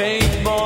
take more.